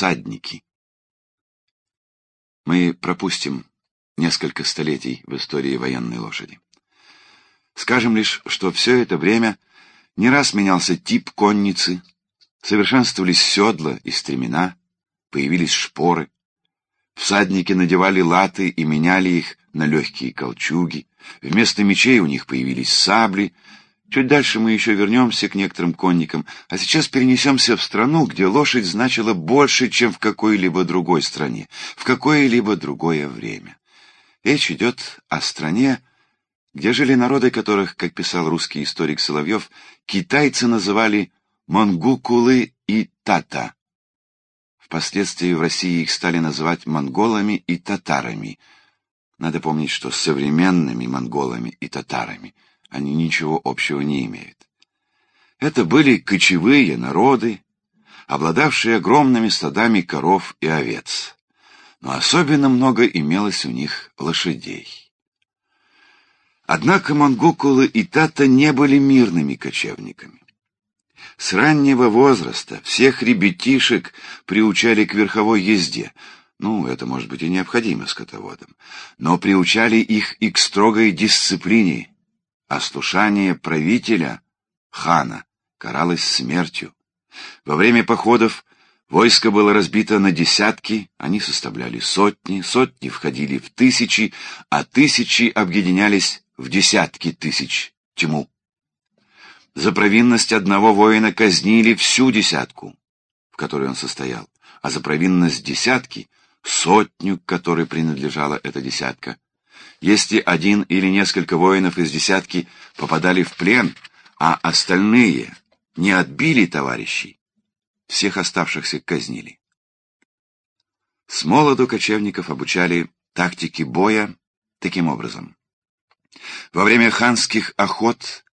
всадники. Мы пропустим несколько столетий в истории военной лошади. Скажем лишь, что все это время не раз менялся тип конницы, совершенствовались седла и стремена, появились шпоры. Всадники надевали латы и меняли их на легкие колчуги. Вместо мечей у них появились сабли. Чуть дальше мы еще вернемся к некоторым конникам, а сейчас перенесемся в страну, где лошадь значила больше, чем в какой-либо другой стране, в какое-либо другое время. Речь идет о стране, где жили народы, которых, как писал русский историк Соловьев, китайцы называли монгукулы и тата. Впоследствии в России их стали называть монголами и татарами. Надо помнить, что современными монголами и татарами они ничего общего не имеют. Это были кочевые народы, обладавшие огромными стадами коров и овец. Но особенно много имелось у них лошадей. Однако монгокулы и тата не были мирными кочевниками. С раннего возраста всех ребятишек приучали к верховой езде. Ну, это может быть и необходимо скотоводам. Но приучали их и к строгой дисциплине. Ослушание правителя, хана, каралось смертью. Во время походов войско было разбито на десятки, они составляли сотни, сотни входили в тысячи, а тысячи объединялись в десятки тысяч тьму. За провинность одного воина казнили всю десятку, в которой он состоял, а за провинность десятки — сотню, к которой принадлежала эта десятка. Если один или несколько воинов из десятки попадали в плен, а остальные не отбили товарищей, всех оставшихся казнили. С молоду кочевников обучали тактике боя таким образом. Во время ханских охот,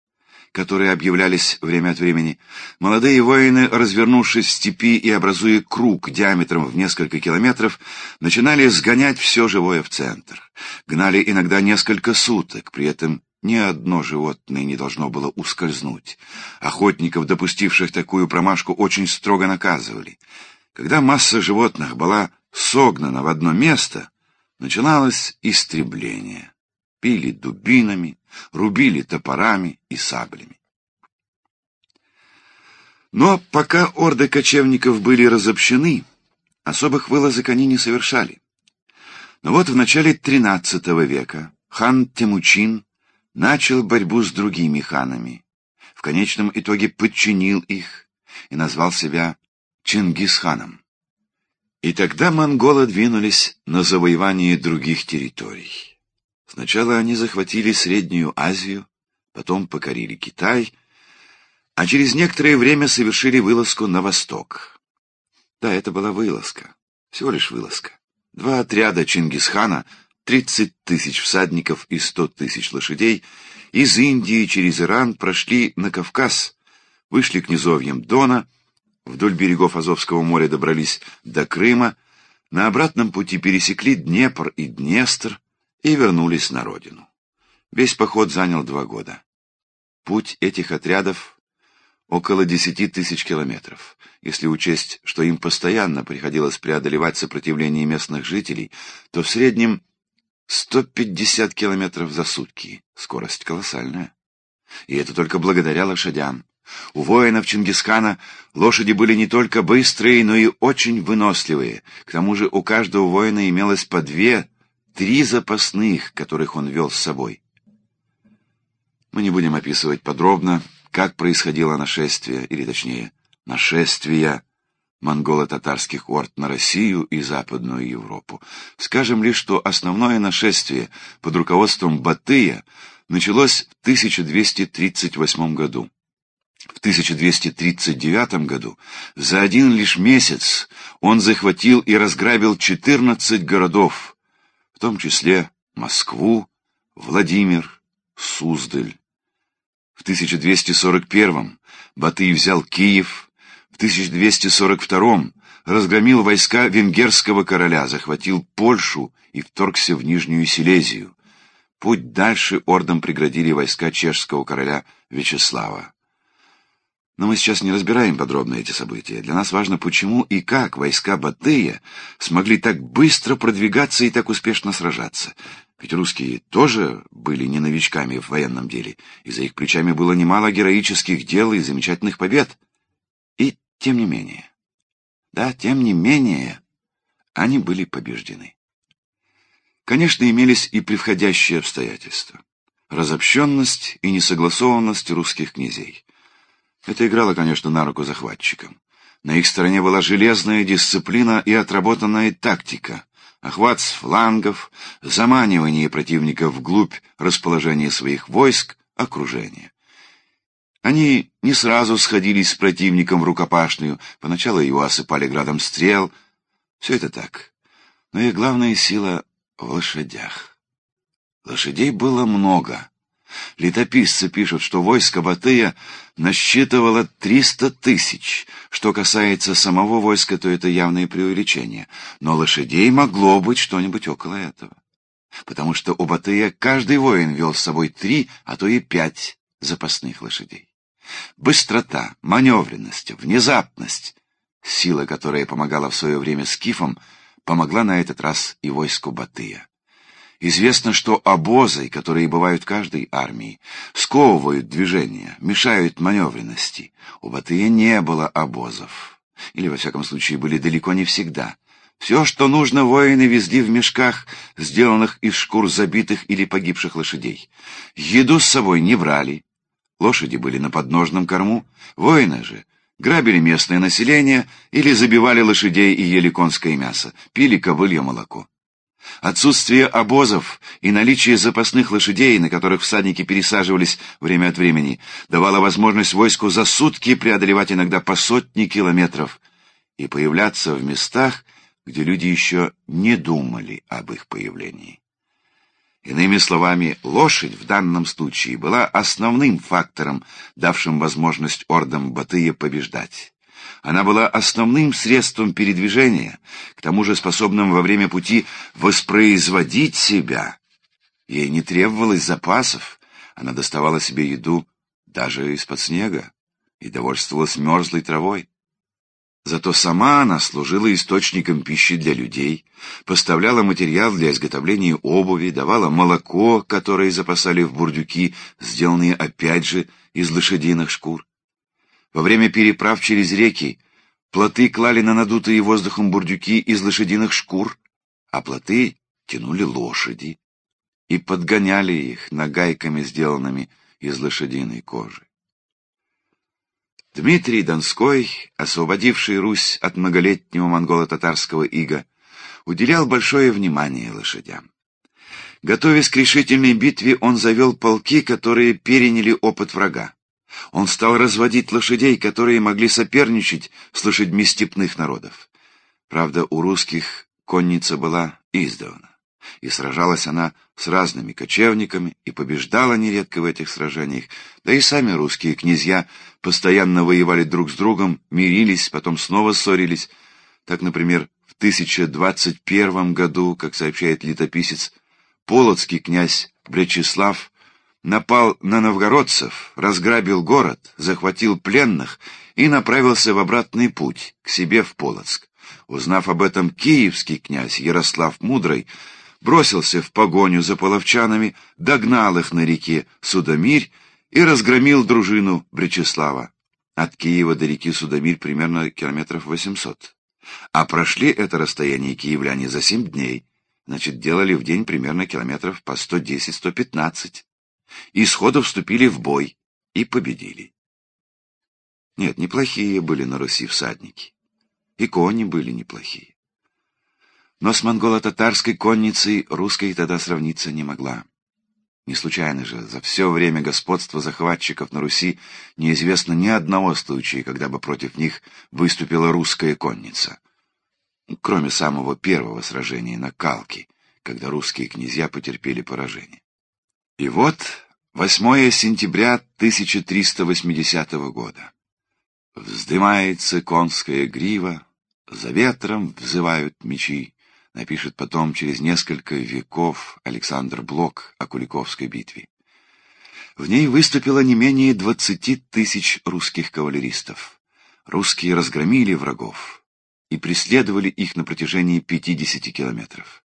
которые объявлялись время от времени, молодые воины, развернувшись в степи и образуя круг диаметром в несколько километров, начинали сгонять все живое в центр. Гнали иногда несколько суток, при этом ни одно животное не должно было ускользнуть. Охотников, допустивших такую промашку, очень строго наказывали. Когда масса животных была согнана в одно место, начиналось истребление пили дубинами, рубили топорами и саблями. Но пока орды кочевников были разобщены, особых вылазок они не совершали. Но вот в начале XIII века хан Темучин начал борьбу с другими ханами, в конечном итоге подчинил их и назвал себя Чингисханом. И тогда монголы двинулись на завоевание других территорий. Сначала они захватили Среднюю Азию, потом покорили Китай, а через некоторое время совершили вылазку на восток. Да, это была вылазка, всего лишь вылазка. Два отряда Чингисхана, 30 тысяч всадников и 100 тысяч лошадей, из Индии через Иран прошли на Кавказ, вышли к низовьям Дона, вдоль берегов Азовского моря добрались до Крыма, на обратном пути пересекли Днепр и Днестр, и вернулись на родину. Весь поход занял два года. Путь этих отрядов около десяти тысяч километров. Если учесть, что им постоянно приходилось преодолевать сопротивление местных жителей, то в среднем 150 километров за сутки. Скорость колоссальная. И это только благодаря лошадям. У воинов Чингисхана лошади были не только быстрые, но и очень выносливые. К тому же у каждого воина имелось по две три запасных, которых он вел с собой. Мы не будем описывать подробно, как происходило нашествие, или точнее, нашествия монголо-татарских орд на Россию и Западную Европу. Скажем лишь, что основное нашествие под руководством Батыя началось в 1238 году. В 1239 году за один лишь месяц он захватил и разграбил 14 городов, в том числе Москву, Владимир, Суздаль. В 1241 Батый взял Киев, в 1242 разгромил войска венгерского короля, захватил Польшу и вторгся в Нижнюю Силезию. Путь дальше ордом преградили войска чешского короля Вячеслава. Но мы сейчас не разбираем подробно эти события. Для нас важно, почему и как войска Батыя смогли так быстро продвигаться и так успешно сражаться. Ведь русские тоже были не новичками в военном деле, и за их плечами было немало героических дел и замечательных побед. И тем не менее, да, тем не менее, они были побеждены. Конечно, имелись и превходящие обстоятельства. Разобщенность и несогласованность русских князей. Это играло, конечно, на руку захватчикам. На их стороне была железная дисциплина и отработанная тактика, охват с флангов, заманивание противника вглубь расположения своих войск, окружение. Они не сразу сходились с противником в рукопашную, поначалу его осыпали градом стрел. Все это так. Но их главная сила в лошадях. Лошадей было много, Летописцы пишут, что войско Батыя насчитывало 300 тысяч. Что касается самого войска, то это явное преувеличение. Но лошадей могло быть что-нибудь около этого. Потому что у Батыя каждый воин вел с собой три, а то и пять запасных лошадей. Быстрота, маневренность, внезапность, сила, которая помогала в свое время скифам, помогла на этот раз и войску Батыя. Известно, что обозы, которые бывают каждой армии, сковывают движение, мешают маневренности. У Батыя не было обозов. Или, во всяком случае, были далеко не всегда. Все, что нужно, воины везли в мешках, сделанных из шкур забитых или погибших лошадей. Еду с собой не брали. Лошади были на подножном корму, воины же грабили местное население или забивали лошадей и ели конское мясо, пили ковылье молоко. Отсутствие обозов и наличие запасных лошадей, на которых всадники пересаживались время от времени, давало возможность войску за сутки преодолевать иногда по сотни километров и появляться в местах, где люди еще не думали об их появлении. Иными словами, лошадь в данном случае была основным фактором, давшим возможность ордам Батыя побеждать. Она была основным средством передвижения, к тому же способным во время пути воспроизводить себя. Ей не требовалось запасов, она доставала себе еду даже из-под снега и довольствовалась мерзлой травой. Зато сама она служила источником пищи для людей, поставляла материал для изготовления обуви, давала молоко, которое запасали в бурдюки, сделанные опять же из лошадиных шкур. Во время переправ через реки плоты клали на надутые воздухом бурдюки из лошадиных шкур, а плоты тянули лошади и подгоняли их нагайками, сделанными из лошадиной кожи. Дмитрий Донской, освободивший Русь от многолетнего монголо-татарского ига, уделял большое внимание лошадям. Готовясь к решительной битве, он завел полки, которые переняли опыт врага. Он стал разводить лошадей, которые могли соперничать с лошадьми степных народов. Правда, у русских конница была издавна, и сражалась она с разными кочевниками и побеждала нередко в этих сражениях, да и сами русские князья постоянно воевали друг с другом, мирились, потом снова ссорились. Так, например, в 1021 году, как сообщает летописец, полоцкий князь Бречеслав напал на новгородцев, разграбил город, захватил пленных и направился в обратный путь, к себе в Полоцк. Узнав об этом, киевский князь Ярослав Мудрый бросился в погоню за половчанами, догнал их на реке Судомирь и разгромил дружину Бречеслава. От Киева до реки Судомирь примерно километров 800. А прошли это расстояние киевляне за семь дней, значит, делали в день примерно километров по 110-115 и сходу вступили в бой и победили. Нет, неплохие были на Руси всадники, и кони были неплохие. Но с монголо-татарской конницей русской тогда сравниться не могла. Не случайно же, за все время господства захватчиков на Руси неизвестно ни одного случая, когда бы против них выступила русская конница. Кроме самого первого сражения на Калке, когда русские князья потерпели поражение. И вот 8 сентября 1380 года. Вздымается конская грива, за ветром взывают мечи, напишет потом через несколько веков Александр Блок о Куликовской битве. В ней выступило не менее двадцати тысяч русских кавалеристов. Русские разгромили врагов и преследовали их на протяжении 50 километров.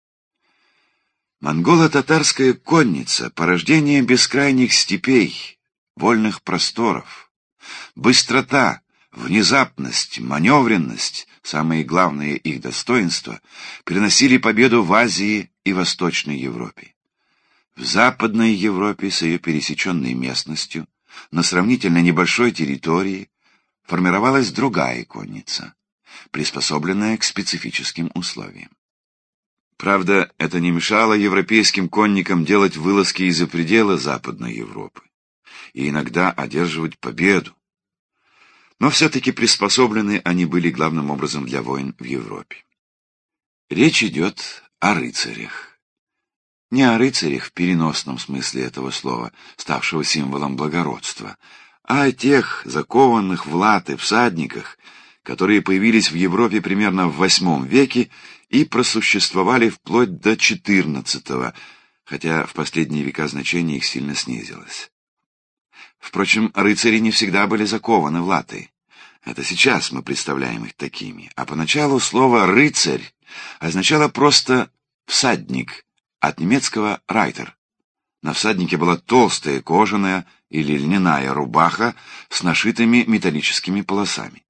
Монголо-татарская конница — порождение бескрайних степей, вольных просторов. Быстрота, внезапность, маневренность — самые главные их достоинства — приносили победу в Азии и Восточной Европе. В Западной Европе с ее пересеченной местностью, на сравнительно небольшой территории, формировалась другая конница, приспособленная к специфическим условиям. Правда, это не мешало европейским конникам делать вылазки из-за предела Западной Европы и иногда одерживать победу. Но все-таки приспособлены они были главным образом для войн в Европе. Речь идет о рыцарях. Не о рыцарях в переносном смысле этого слова, ставшего символом благородства, а о тех закованных в латы всадниках, которые появились в Европе примерно в VIII веке и просуществовали вплоть до XIV, хотя в последние века значение их сильно снизилось. Впрочем, рыцари не всегда были закованы в латы. Это сейчас мы представляем их такими, а поначалу слово «рыцарь» означало просто «всадник», от немецкого «райтер». На всаднике была толстая кожаная или льняная рубаха с нашитыми металлическими полосами.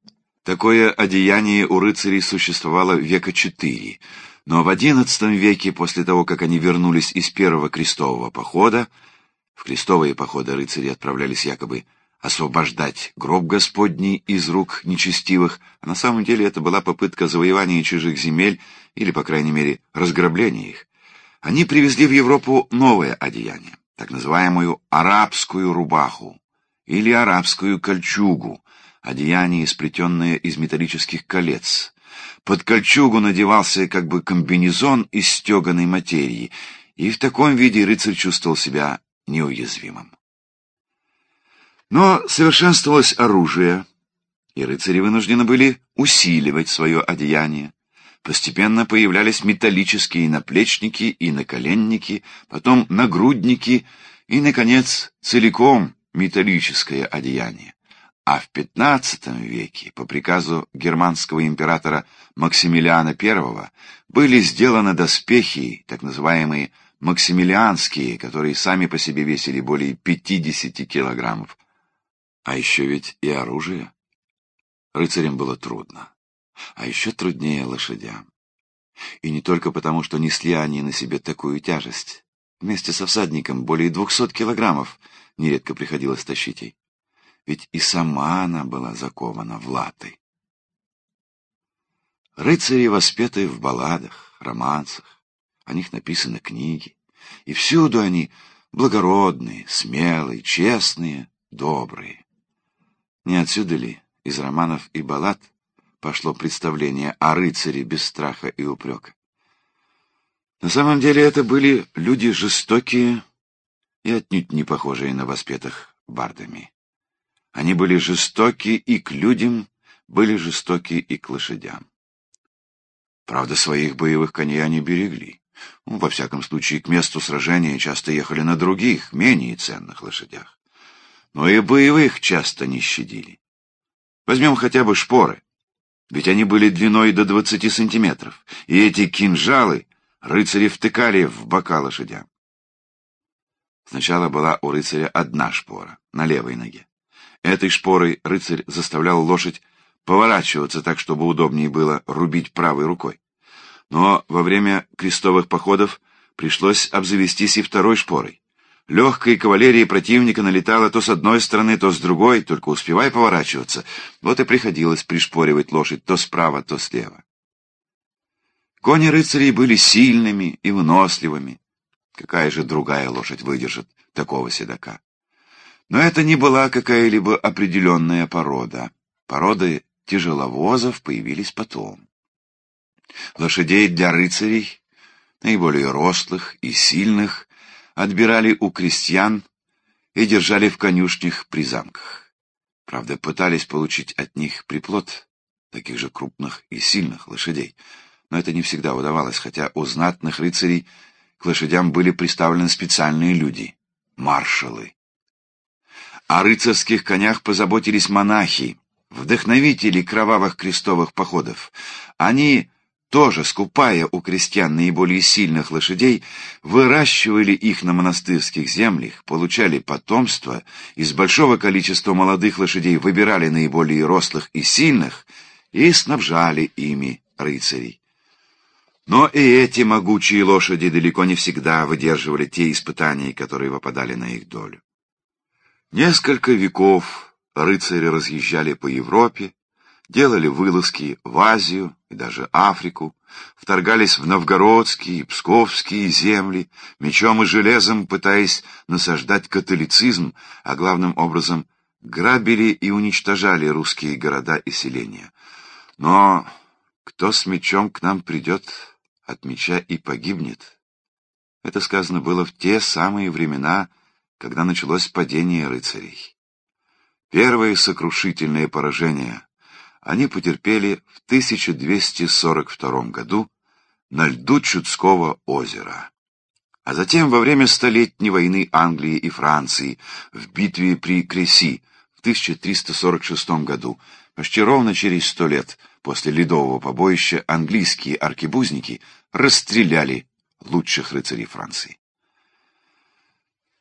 Такое одеяние у рыцарей существовало века четыре, но в XI веке, после того, как они вернулись из первого крестового похода, в крестовые походы рыцари отправлялись якобы освобождать гроб Господний из рук нечестивых, а на самом деле это была попытка завоевания чужих земель или, по крайней мере, разграбления их. Они привезли в Европу новое одеяние, так называемую арабскую рубаху или арабскую кольчугу, одеяние, сплетенное из металлических колец. Под кольчугу надевался как бы комбинезон из стеганой материи, и в таком виде рыцарь чувствовал себя неуязвимым. Но совершенствовалось оружие, и рыцари вынуждены были усиливать свое одеяние. Постепенно появлялись металлические наплечники и наколенники, потом нагрудники и, наконец, целиком металлическое одеяние. А в XV веке, по приказу германского императора Максимилиана I, были сделаны доспехи, так называемые максимилианские, которые сами по себе весили более 50 килограммов. А еще ведь и оружие. Рыцарям было трудно а еще труднее лошадям. И не только потому, что несли они на себе такую тяжесть. Вместе со всадником более двухсот килограммов нередко приходилось тащить ей. Ведь и сама она была закована в латы. Рыцари воспеты в балладах, романсах, о них написаны книги, и всюду они благородные, смелые, честные, добрые. Не отсюда ли, из романов и баллад, пошло представление о рыцаре без страха и упрека. На самом деле это были люди жестокие и отнюдь не похожие на воспетых бардами. Они были жестоки и к людям, были жестоки и к лошадям. Правда, своих боевых коней они берегли. Ну, во всяком случае, к месту сражения часто ехали на других, менее ценных лошадях. Но и боевых часто не щадили. Возьмем хотя бы шпоры ведь они были длиной до двадцати сантиметров, и эти кинжалы рыцари втыкали в бока лошадям. Сначала была у рыцаря одна шпора, на левой ноге. Этой шпорой рыцарь заставлял лошадь поворачиваться так, чтобы удобнее было рубить правой рукой. Но во время крестовых походов пришлось обзавестись и второй шпорой. Легкая кавалерия противника налетала то с одной стороны, то с другой, только успевай поворачиваться. Вот и приходилось пришпоривать лошадь то справа, то слева. Кони рыцарей были сильными и выносливыми. Какая же другая лошадь выдержит такого седока? Но это не была какая-либо определенная порода. Породы тяжеловозов появились потом. Лошадей для рыцарей, наиболее рослых и сильных, отбирали у крестьян и держали в конюшнях при замках. Правда, пытались получить от них приплод таких же крупных и сильных лошадей, но это не всегда удавалось, хотя у знатных рыцарей к лошадям были представлены специальные люди — маршалы. О рыцарских конях позаботились монахи, вдохновители кровавых крестовых походов. Они тоже, скупая у крестьян наиболее сильных лошадей, выращивали их на монастырских землях, получали потомство, из большого количества молодых лошадей выбирали наиболее рослых и сильных и снабжали ими рыцарей. Но и эти могучие лошади далеко не всегда выдерживали те испытания, которые выпадали на их долю. Несколько веков рыцари разъезжали по Европе, делали вылазки в Азию и даже Африку, вторгались в новгородские и псковские земли, мечом и железом пытаясь насаждать католицизм, а главным образом грабили и уничтожали русские города и селения. Но кто с мечом к нам придет, от меча и погибнет. Это сказано было в те самые времена, когда началось падение рыцарей. Первое сокрушительное поражение они потерпели в 1242 году на льду Чудского озера. А затем во время Столетней войны Англии и Франции в битве при Креси в 1346 году, почти ровно через сто лет после ледового побоища, английские аркебузники расстреляли лучших рыцарей Франции.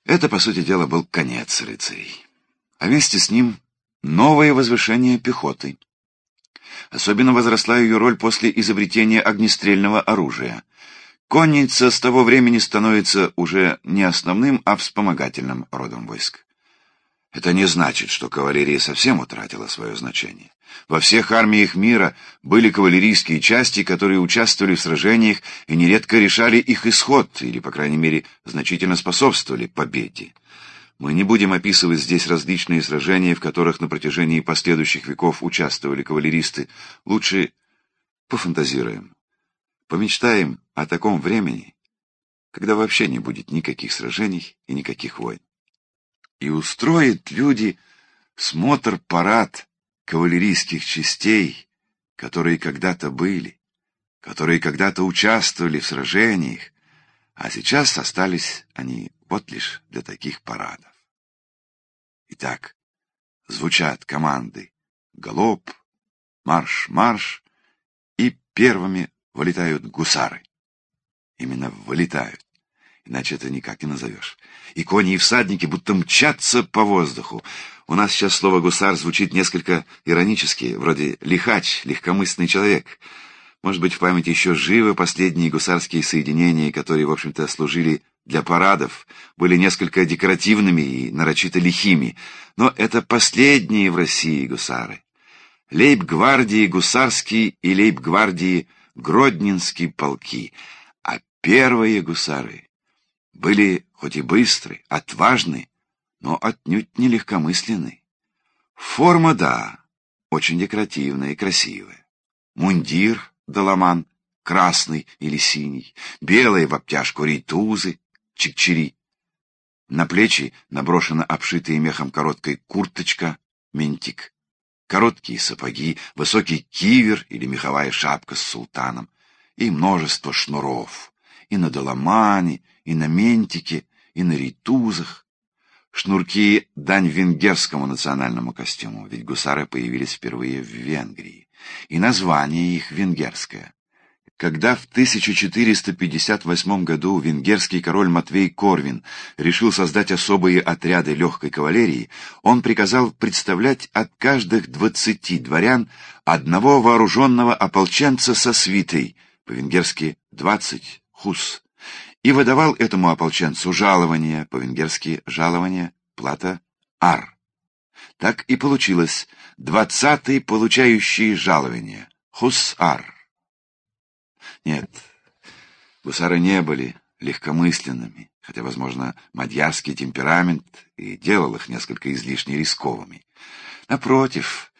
Это, по сути дела, был конец рыцарей. А вместе с ним новое возвышение пехоты — Особенно возросла ее роль после изобретения огнестрельного оружия. Конница с того времени становится уже не основным, а вспомогательным родом войск. Это не значит, что кавалерия совсем утратила свое значение. Во всех армиях мира были кавалерийские части, которые участвовали в сражениях и нередко решали их исход, или, по крайней мере, значительно способствовали победе. Мы не будем описывать здесь различные сражения, в которых на протяжении последующих веков участвовали кавалеристы. Лучше пофантазируем, помечтаем о таком времени, когда вообще не будет никаких сражений и никаких войн. И устроят люди смотр-парад кавалерийских частей, которые когда-то были, которые когда-то участвовали в сражениях, а сейчас остались они вот лишь для таких парадов. Итак, звучат команды «Галоп», «Марш-марш», и первыми вылетают гусары. Именно вылетают, иначе это никак не назовешь. И кони и всадники будто мчатся по воздуху. У нас сейчас слово «гусар» звучит несколько иронически, вроде «лихач», «легкомысленный человек». Может быть, в памяти еще живы последние гусарские соединения, которые, в общем-то, служили для парадов, были несколько декоративными и нарочито лихими, но это последние в России гусары. Лейб-гвардии гусарские и лейб-гвардии Гродненские полки, а первые гусары были хоть и быстры, отважны, но отнюдь не легкомысленны. Форма, да, очень декоративная и красивая. Мундир доломан, красный или синий, белые в обтяжку рейтузы, чикчери. На плечи наброшена обшитая мехом короткая курточка, ментик. Короткие сапоги, высокий кивер или меховая шапка с султаном и множество шнуров. И на доломане, и на ментике, и на рейтузах. Шнурки — дань венгерскому национальному костюму, ведь гусары появились впервые в Венгрии и название их венгерское. Когда в 1458 году венгерский король Матвей Корвин решил создать особые отряды легкой кавалерии, он приказал представлять от каждых двадцати дворян одного вооруженного ополченца со свитой, по-венгерски «двадцать хус», и выдавал этому ополченцу жалование, по-венгерски «жалование», плата «ар». Так и получилось двадцатый получающий жалование, хус-ар. Нет, гусары не были легкомысленными, хотя, возможно, мадьярский темперамент и делал их несколько излишне рисковыми. Напротив,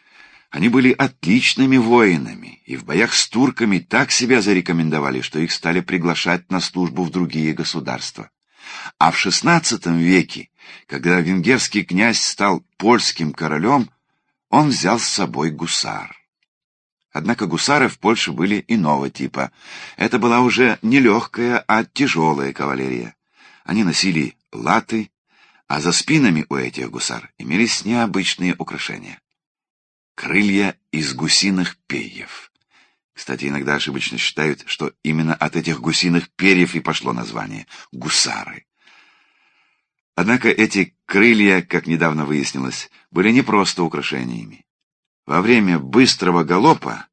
они были отличными воинами, и в боях с турками так себя зарекомендовали, что их стали приглашать на службу в другие государства. А в XVI веке, когда венгерский князь стал польским королем, он взял с собой гусар. Однако гусары в Польше были иного типа. Это была уже не легкая, а тяжелая кавалерия. Они носили латы, а за спинами у этих гусар имелись необычные украшения. Крылья из гусиных перьев. Кстати, иногда ошибочно считают, что именно от этих гусиных перьев и пошло название — гусары. Однако эти крылья, как недавно выяснилось, были не просто украшениями. Во время быстрого галопа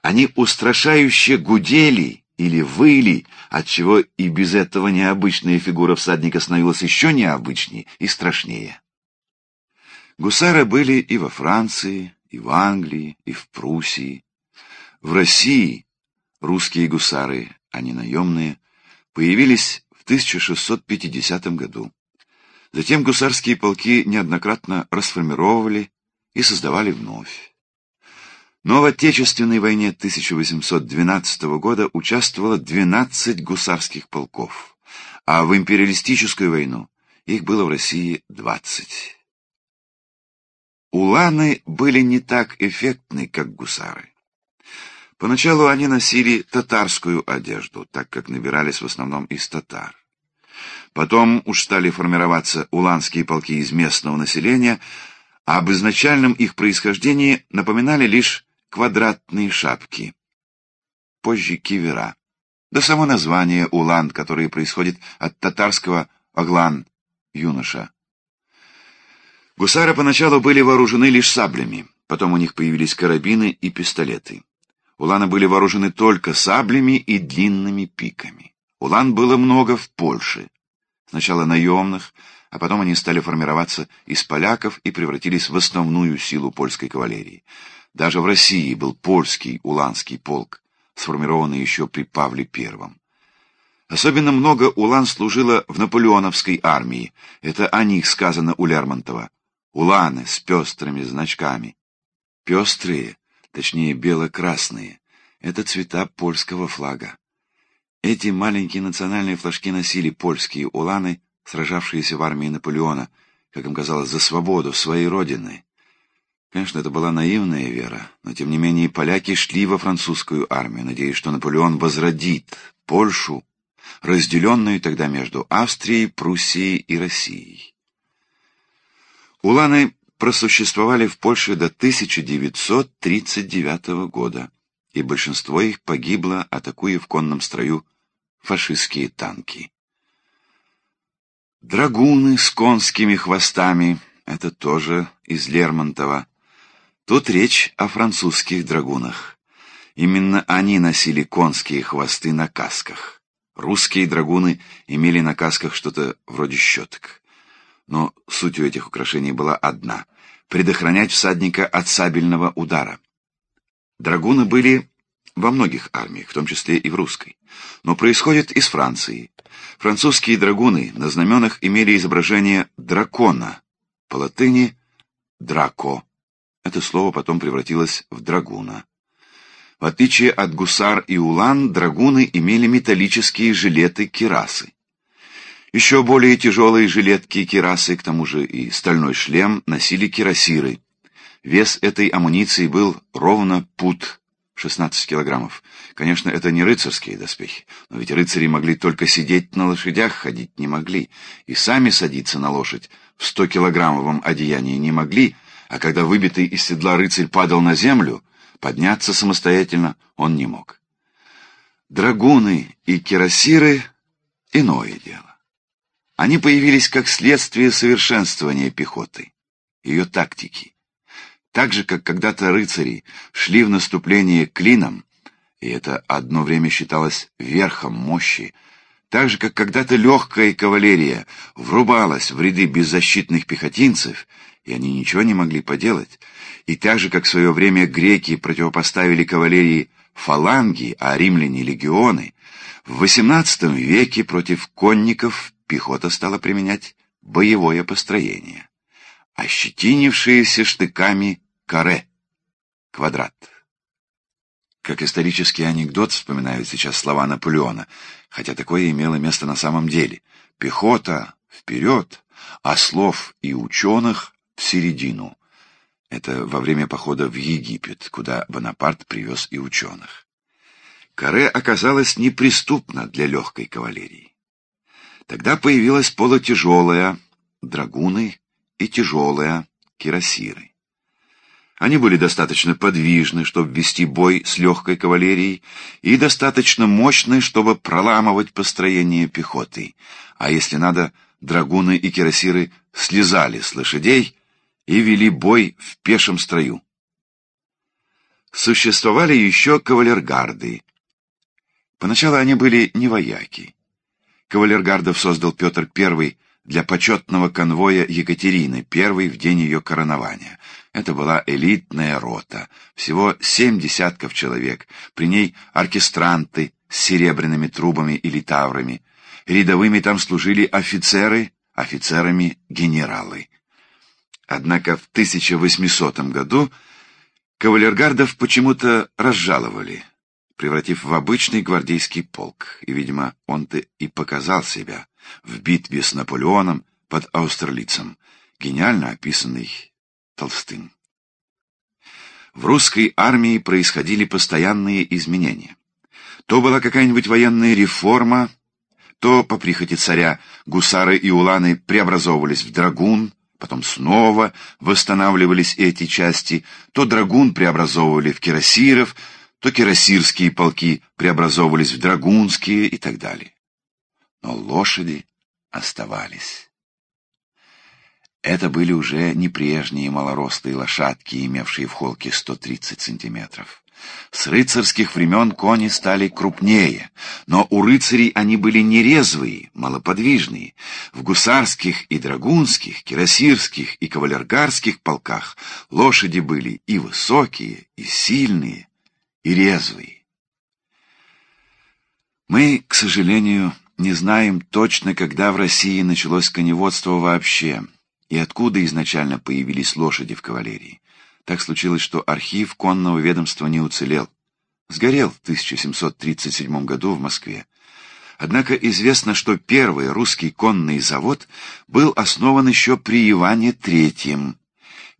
они устрашающе гудели или выли, отчего и без этого необычная фигура всадника становилась еще необычнее и страшнее. Гусары были и во Франции, и в Англии, и в Пруссии. В России русские гусары, а не наемные, появились в 1650 году. Затем гусарские полки неоднократно расформировали и создавали вновь. Но в Отечественной войне 1812 года участвовало 12 гусарских полков, а в империалистическую войну их было в России 20. Уланы были не так эффектны, как гусары. Поначалу они носили татарскую одежду, так как набирались в основном из татар. Потом уж стали формироваться уланские полки из местного населения, а об изначальном их происхождении напоминали лишь квадратные шапки. Позже кивера. Да само название улан, которое происходит от татарского оглан, юноша. Гусары поначалу были вооружены лишь саблями, потом у них появились карабины и пистолеты. Уланы были вооружены только саблями и длинными пиками. Улан было много в Польше. Сначала наемных, а потом они стали формироваться из поляков и превратились в основную силу польской кавалерии. Даже в России был польский уланский полк, сформированный еще при Павле I. Особенно много улан служило в наполеоновской армии. Это о них сказано у Лермонтова. Уланы с пестрыми значками. Пестрые, точнее бело-красные, это цвета польского флага. Эти маленькие национальные флажки носили польские уланы, сражавшиеся в армии Наполеона, как им казалось, за свободу своей родины. Конечно, это была наивная вера, но тем не менее поляки шли во французскую армию, надеясь, что Наполеон возродит Польшу, разделенную тогда между Австрией, Пруссией и Россией. Уланы просуществовали в Польше до 1939 года, и большинство их погибло, атакуя в конном строю фашистские танки. Драгуны с конскими хвостами — это тоже из Лермонтова. Тут речь о французских драгунах. Именно они носили конские хвосты на касках. Русские драгуны имели на касках что-то вроде щеток. Но суть этих украшений была одна — предохранять всадника от сабельного удара. Драгуны были во многих армиях, в том числе и в русской, но происходят из Франции. Французские драгуны на знаменах имели изображение дракона, по латыни «драко», это слово потом превратилось в драгуна. В отличие от гусар и улан, драгуны имели металлические жилеты-кирасы. Еще более тяжелые жилетки-кирасы, к тому же и стальной шлем, носили кирасиры. Вес этой амуниции был ровно пут, 16 килограммов. Конечно, это не рыцарские доспехи, но ведь рыцари могли только сидеть на лошадях, ходить не могли, и сами садиться на лошадь в 100-килограммовом одеянии не могли, а когда выбитый из седла рыцарь падал на землю, подняться самостоятельно он не мог. Драгуны и кирасиры — иное дело. Они появились как следствие совершенствования пехоты, ее тактики. Так же, как когда-то рыцари шли в наступление клином, и это одно время считалось верхом мощи, так же, как когда-то легкая кавалерия врубалась в ряды беззащитных пехотинцев и они ничего не могли поделать. И так же, как в свое время греки противопоставили кавалерии фаланги, а римляне — легионы, в XVIII веке против конников пехота стала применять боевое построение, ощетинившиеся штыками каре, квадрат. Как исторический анекдот вспоминают сейчас слова Наполеона, хотя такое имело место на самом деле. Пехота вперед, а слов и ученых в середину. Это во время похода в Египет, куда Бонапарт привез и ученых. Каре оказалось неприступно для легкой кавалерии. Тогда появилась полутяжелая, драгуны и тяжелые кирасиры. Они были достаточно подвижны, чтобы вести бой с легкой кавалерией, и достаточно мощны, чтобы проламывать построение пехоты. А если надо, драгуны и кирасиры слезали с лошадей и вели бой в пешем строю. Существовали еще кавалергарды. Поначалу они были не вояки. Кавалергардов создал Петр I для почетного конвоя Екатерины, первый в день ее коронования. Это была элитная рота, всего семь десятков человек, при ней оркестранты с серебряными трубами и литаврами. Рядовыми там служили офицеры, офицерами генералы. Однако в 1800 году кавалергардов почему-то разжаловали, превратив в обычный гвардейский полк, и, видимо, он-то и показал себя в битве с Наполеоном под Аустерлицем, гениально описанный Толстым. В русской армии происходили постоянные изменения. То была какая-нибудь военная реформа, то, по прихоти царя, гусары и уланы преобразовывались в драгун, потом снова восстанавливались эти части, то драгун преобразовывали в кирасиров, то кирасирские полки преобразовывались в драгунские и так далее. Но лошади оставались. Это были уже не прежние малоростые лошадки, имевшие в холке 130 сантиметров. С рыцарских времен кони стали крупнее, но у рыцарей они были нерезвые, малоподвижные. В гусарских и драгунских, кирасирских и кавалергарских полках лошади были и высокие, и сильные, и резвые. Мы, к сожалению, не знаем точно, когда в России началось коневодство вообще и откуда изначально появились лошади в кавалерии. Так случилось, что архив конного ведомства не уцелел. Сгорел в 1737 году в Москве. Однако известно, что первый русский конный завод был основан еще при Иване III.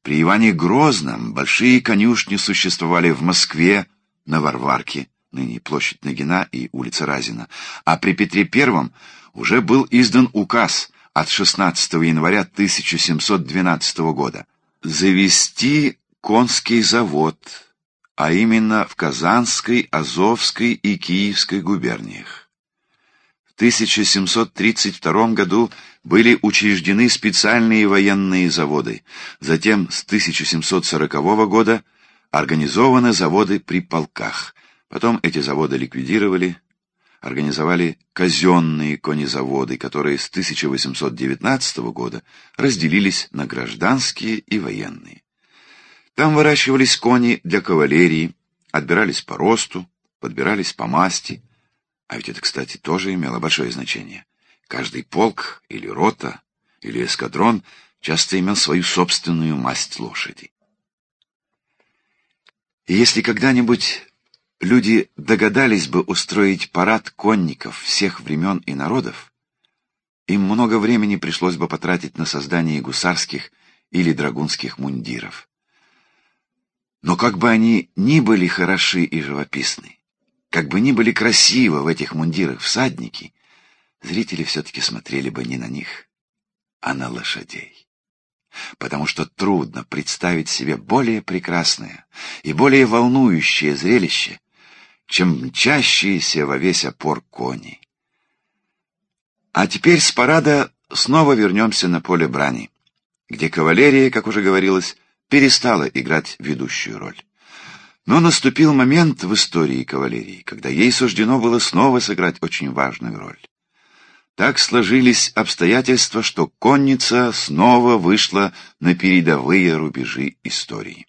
При Иване Грозном большие конюшни существовали в Москве, на Варварке, ныне площадь Нагина и улица Разина, а при Петре I уже был издан указ от 16 января 1712 года завести конский завод, а именно в Казанской, Азовской и Киевской губерниях. В 1732 году были учреждены специальные военные заводы, затем с 1740 года организованы заводы при полках, потом эти заводы ликвидировали, организовали казенные конезаводы, которые с 1819 года разделились на гражданские и военные. Там выращивались кони для кавалерии, отбирались по росту, подбирались по масти, а ведь это, кстати, тоже имело большое значение. Каждый полк или рота или эскадрон часто имел свою собственную масть лошади. Если когда-нибудь люди догадались бы устроить парад конников всех времен и народов, им много времени пришлось бы потратить на создание гусарских или драгунских мундиров. Но как бы они ни были хороши и живописны, как бы ни были красивы в этих мундирах всадники, зрители все-таки смотрели бы не на них, а на лошадей. Потому что трудно представить себе более прекрасное и более волнующее зрелище, чем мчащиеся во весь опор кони. А теперь с парада снова вернемся на поле брани, где кавалерия, как уже говорилось, перестала играть ведущую роль. Но наступил момент в истории кавалерии, когда ей суждено было снова сыграть очень важную роль. Так сложились обстоятельства, что конница снова вышла на передовые рубежи истории.